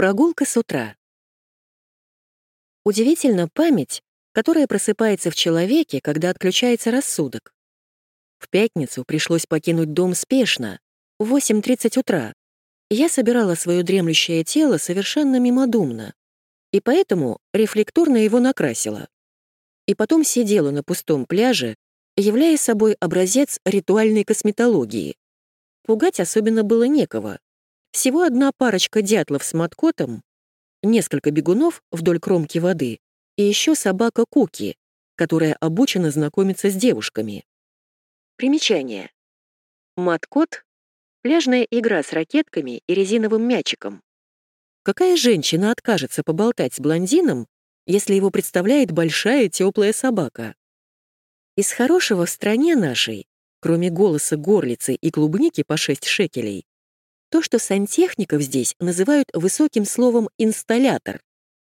Прогулка с утра. Удивительна память, которая просыпается в человеке, когда отключается рассудок. В пятницу пришлось покинуть дом спешно, в 8.30 утра. Я собирала свое дремлющее тело совершенно мимодумно, и поэтому рефлекторно его накрасила. И потом сидела на пустом пляже, являя собой образец ритуальной косметологии. Пугать особенно было некого. Всего одна парочка дятлов с маткотом, несколько бегунов вдоль кромки воды и еще собака Куки, которая обучена знакомиться с девушками. Примечание. Маткот — пляжная игра с ракетками и резиновым мячиком. Какая женщина откажется поболтать с блондином, если его представляет большая теплая собака? Из хорошего в стране нашей, кроме голоса горлицы и клубники по 6 шекелей, то, что сантехников здесь называют высоким словом «инсталлятор»,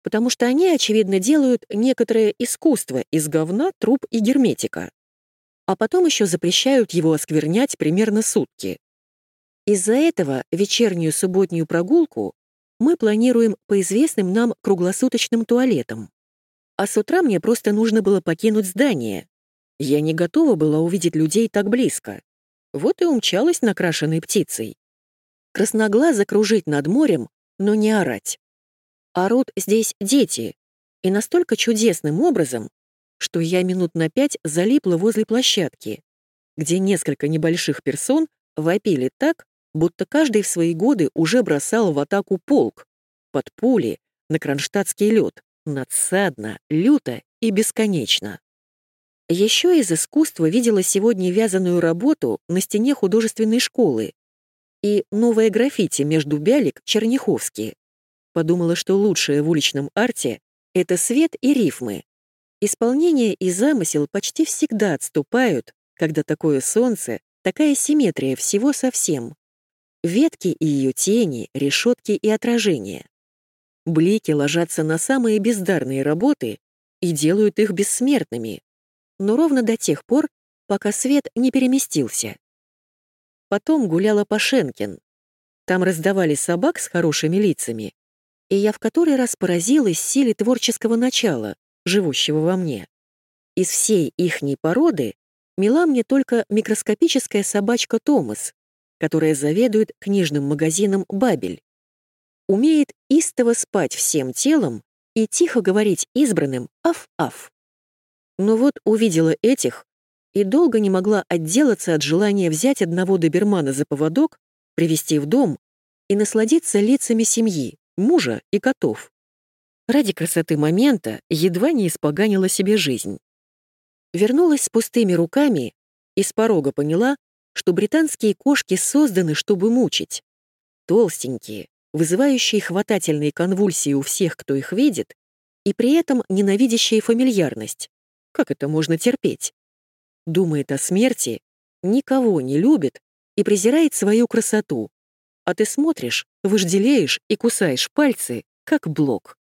потому что они, очевидно, делают некоторое искусство из говна, труб и герметика. А потом еще запрещают его осквернять примерно сутки. Из-за этого вечернюю субботнюю прогулку мы планируем по известным нам круглосуточным туалетам. А с утра мне просто нужно было покинуть здание. Я не готова была увидеть людей так близко. Вот и умчалась накрашенной птицей красноглазо кружить над морем, но не орать. Орут здесь дети, и настолько чудесным образом, что я минут на пять залипла возле площадки, где несколько небольших персон вопили так, будто каждый в свои годы уже бросал в атаку полк, под пули, на кронштадтский лед, надсадно, люто и бесконечно. Еще из искусства видела сегодня вязаную работу на стене художественной школы, и новое граффити между Бялик Черняховский. Подумала, что лучшее в уличном арте — это свет и рифмы. Исполнение и замысел почти всегда отступают, когда такое солнце, такая симметрия всего совсем. Ветки и ее тени, решетки и отражения. Блики ложатся на самые бездарные работы и делают их бессмертными, но ровно до тех пор, пока свет не переместился. Потом гуляла по Шенкин. Там раздавали собак с хорошими лицами, и я в который раз поразилась силе творческого начала, живущего во мне. Из всей ихней породы мила мне только микроскопическая собачка Томас, которая заведует книжным магазином «Бабель». Умеет истово спать всем телом и тихо говорить избранным «аф-аф». Но вот увидела этих, и долго не могла отделаться от желания взять одного добермана за поводок, привести в дом и насладиться лицами семьи, мужа и котов. Ради красоты момента едва не испоганила себе жизнь. Вернулась с пустыми руками и с порога поняла, что британские кошки созданы, чтобы мучить. Толстенькие, вызывающие хватательные конвульсии у всех, кто их видит, и при этом ненавидящие фамильярность. Как это можно терпеть? Думает о смерти, никого не любит и презирает свою красоту. А ты смотришь, вожделеешь и кусаешь пальцы, как блок.